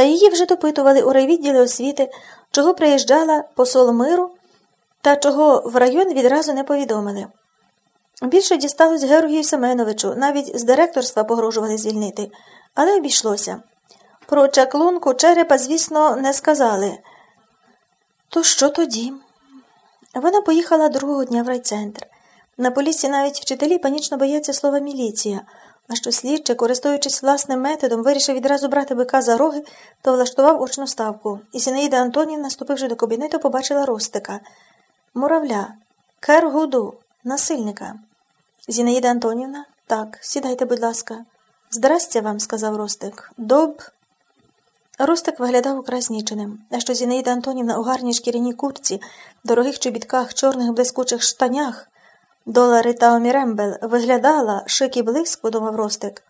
Та її вже допитували у райвідділі освіти, чого приїжджала посол миру та чого в район відразу не повідомили. Більше дісталось Георгію Семеновичу, навіть з директорства погрожували звільнити, але обійшлося. Про чаклунку черепа, звісно, не сказали. То що тоді? Вона поїхала другого дня в райцентр. На полісі навіть вчителі панічно бояться слова міліція, а що слідче, користуючись власним методом, вирішив відразу брати бика за роги, то влаштував очну ставку. І Сінаїда Антонівна, наступивши до кабінету, побачила Ростика. Муравля, Кергуду, насильника. Зінаїда Антонівна, так, сідайте, будь ласка. Здрастя вам, сказав Ростик. Доб. Ростик виглядав украй зніченим, а що Зінаїда Антонівна у гарній шкіряній курці, дорогих чобітках, чорних блискучих штанях, долари та омірембел, виглядала, шик і блиск, подумав Ростик.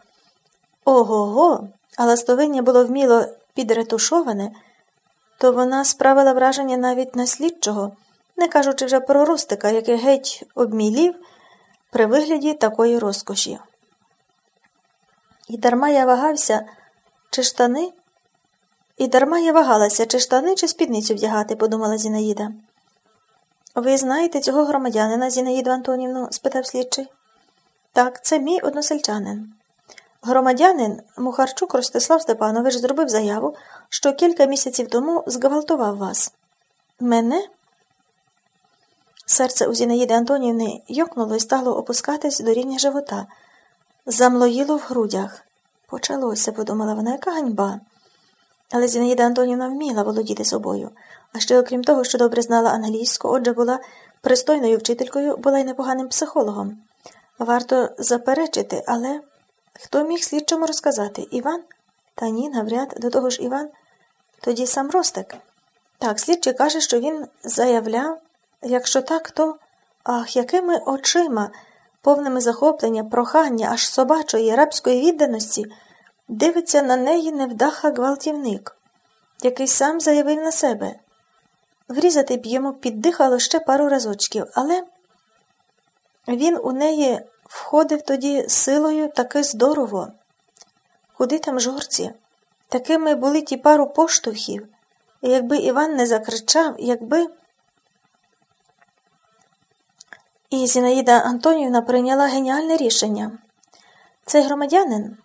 Ого го, а ластовиння було вміло підретушоване, то вона справила враження навіть на слідчого, не кажучи вже про Ростика, який геть обмілів при вигляді такої розкоші. І дарма я вагався, чи штани? І дарма я вагалася, чи штани, чи спідницю вдягати, подумала Зінаїда. Ви знаєте цього громадянина, Зінаїду Антонівну? спитав слідчий. Так, це мій односельчанин. Громадянин Мухарчук Ростислав Степанович зробив заяву, що кілька місяців тому зґвалтував вас. Мене? Серце у Зінаїди Антонівни йокнуло і стало опускатись до рівня живота. Замлоїло в грудях. Почалося, подумала вона, яка ганьба. Але Зінаїда Антонівна вміла володіти собою, а ще, окрім того, що добре знала англійську, отже, була пристойною вчителькою, була й непоганим психологом. Варто заперечити, але хто міг слідчому розказати? Іван? Та ні, навряд, до того ж Іван. Тоді сам Ростик. Так, слідчий каже, що він заявляв, якщо так, то ах, якими очима, повними захоплення, прохання, аж собачої, рабської відданості дивиться на неї невдаха гвалтівник, який сам заявив на себе. Врізати б йому піддихало ще пару разочків, але він у неї входив тоді силою таки здорово. Куди там жорці? Такими були ті пару поштовхів, і якби Іван не закричав, якби. І Зінаїда Антонівна прийняла геніальне рішення. Цей громадянин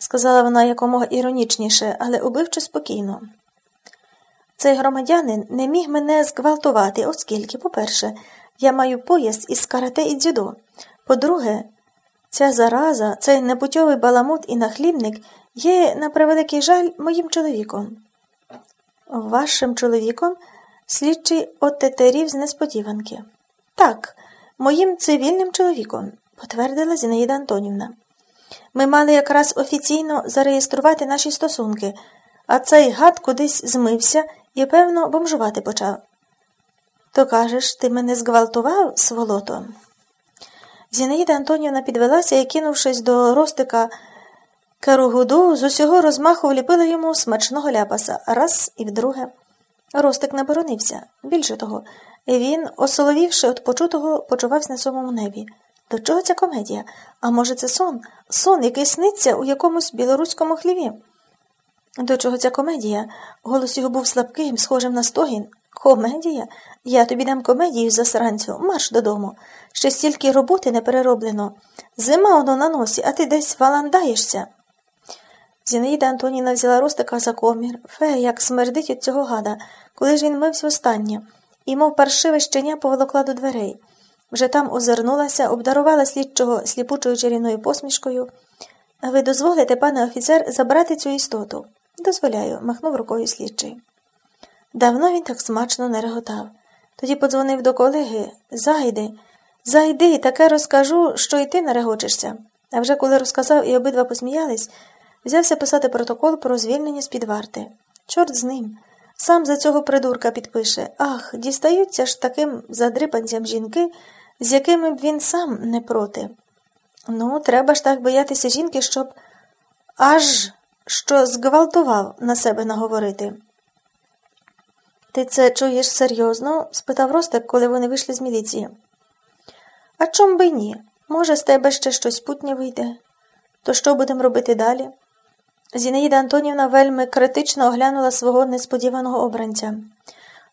сказала вона якомога іронічніше, але убивчо спокійно. Цей громадянин не міг мене зґвалтувати, оскільки, по-перше, я маю пояс із карате і дзюдо. По-друге, ця зараза, цей непутьовий баламут і нахлібник є, на превеликий жаль, моїм чоловіком. Вашим чоловіком слідчий отетерів з несподіванки. Так, моїм цивільним чоловіком, потвердила Зінаїда Антонівна. Ми мали якраз офіційно зареєструвати наші стосунки, а цей гад кудись змився і, певно, бомжувати почав. То кажеш, ти мене зґвалтував, сволото? Зінаїда Антонівна підвелася і, кинувшись до ростика Каругуду, з усього розмаху вліпила йому смачного ляпаса раз і вдруге. Ростик не боронився. Більше того, він, осоловівши від почутого, почувався на самому небі. До чого ця комедія? А може, це сон? Сон, який сниться у якомусь білоруському хліві? До чого ця комедія? Голос його був слабким, схожим на стогін. Комедія? Я тобі дам комедію засранцю, марш додому. Ще стільки роботи не перероблено. Зима воно на носі, а ти десь валандаєшся. Зінаїда Антоніна взяла Ростика за комір. Фе, як смердить від цього гада, коли ж він мився останнє, і, мов паршиве щеня, поволокла до дверей. Вже там озирнулася, обдарувала слідчого сліпучою чарівною посмішкою. Ви дозволите, пане офіцер, забрати цю істоту? Дозволяю, махнув рукою слідчий. Давно він так смачно не реготав. Тоді подзвонив до колеги Зайди, зайди, таке розкажу, що й ти не регочешся. А вже коли розказав і обидва посміялись, взявся писати протокол про звільнення з під варти. Чорт з ним. Сам за цього придурка підпише Ах, дістаються ж таким задрипанцям жінки, з якими б він сам не проти. Ну, треба ж так боятися жінки, щоб аж що зґвалтував на себе наговорити. Ти це чуєш серйозно? спитав Ростик, коли вони вийшли з міліції. А чом би ні? Може, з тебе ще щось путнє вийде? То що будемо робити далі? Зінаїда Антонівна вельми критично оглянула свого несподіваного обранця.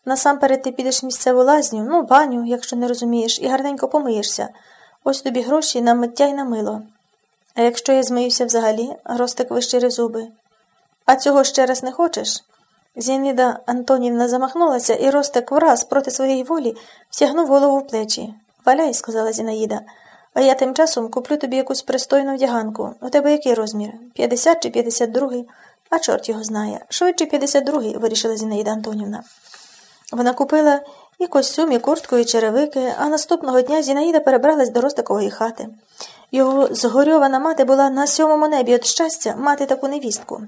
Насамперед ти підеш в місцеву лазню, ну, баню, якщо не розумієш, і гарненько помиєшся. Ось тобі гроші на миття й на мило. А якщо я змиюся взагалі, Ростик вищирив зуби. А цього ще раз не хочеш? Зінаїда Антонівна замахнулася, і Ростик враз проти своєї волі втягнув голову в плечі. Валяй, сказала Зінаїда, а я тим часом куплю тобі якусь пристойну вдяганку. У тебе який розмір? 50 чи 52? А чорт його знає. Швидше 52, вирішила Зінаїда Антонівна. Вона купила і костюм, і куртку, і черевики, а наступного дня Зінаїда перебралась до Ростикової хати. Його згорьована мати була на сьомому небі від щастя мати таку невістку.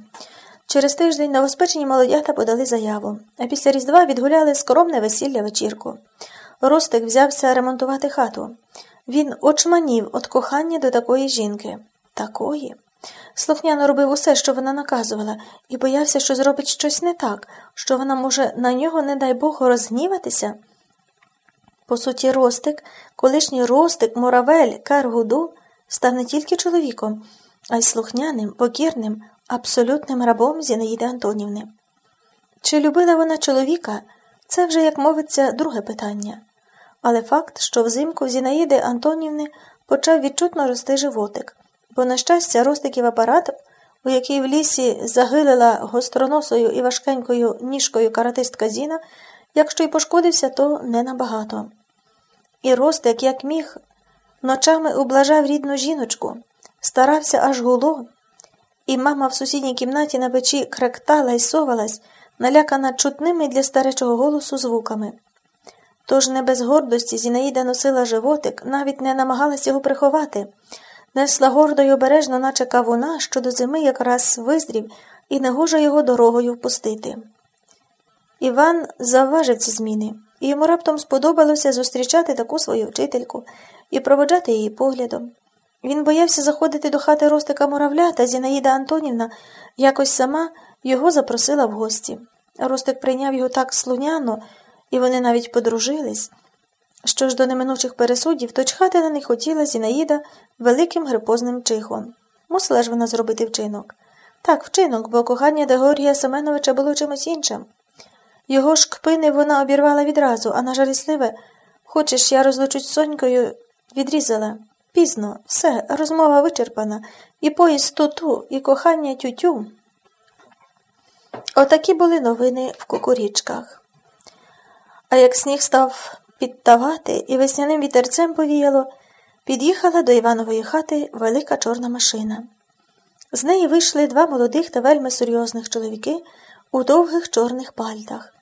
Через тиждень новоспечені молодята подали заяву, а після Різдва відгуляли скромне весілля вечірку. Ростик взявся ремонтувати хату. Він очманів від кохання до такої жінки. Такої. Слухняно робив усе, що вона наказувала, і боявся, що зробить щось не так, що вона може на нього, не дай Бог, розгніватися. По суті, Ростик, колишній Ростик, Моравель, Каргуду, став не тільки чоловіком, а й слухняним, покірним, абсолютним рабом Зінаїди Антонівни. Чи любила вона чоловіка, це вже, як мовиться, друге питання. Але факт, що взимку Зінаїди Антонівни почав відчутно рости животик, бо, на щастя, Ростиків апарат, у який в лісі загилила гостроносою і важкенькою ніжкою каратистка Зіна, якщо й пошкодився, то не набагато. І Ростик, як міг, ночами ублажав рідну жіночку, старався аж гуло, і мама в сусідній кімнаті на печі кректала й совалась, налякана чутними для старечого голосу звуками. Тож не без гордості Зінаїда носила животик, навіть не намагалась його приховати, несла гордо й обережно, наче кавуна, що до зими якраз визрів і не гоже його дорогою впустити. Іван завважив ці зміни, і йому раптом сподобалося зустрічати таку свою вчительку і проводжати її поглядом. Він боявся заходити до хати Ростика Муравля, та Зінаїда Антонівна якось сама його запросила в гості. Ростик прийняв його так слуняно, і вони навіть подружились. Що ж до неминучих пересудів, то чхати на них хотіла Зінаїда великим грипозним чихом. Мусила ж вона зробити вчинок. Так, вчинок, бо кохання до Семеновича було чимось іншим. Його ж кпини вона обірвала відразу, а на жалісливе хочеш, я розлучусь з Сонькою, відрізала. Пізно, все, розмова вичерпана, і поїзд ту-ту, і кохання тютю. Отакі були новини в кукурічках. А як сніг став підтавати і весняним вітерцем повіяло, під'їхала до Іванової хати велика чорна машина. З неї вийшли два молодих та вельми серйозних чоловіки у довгих чорних пальтах.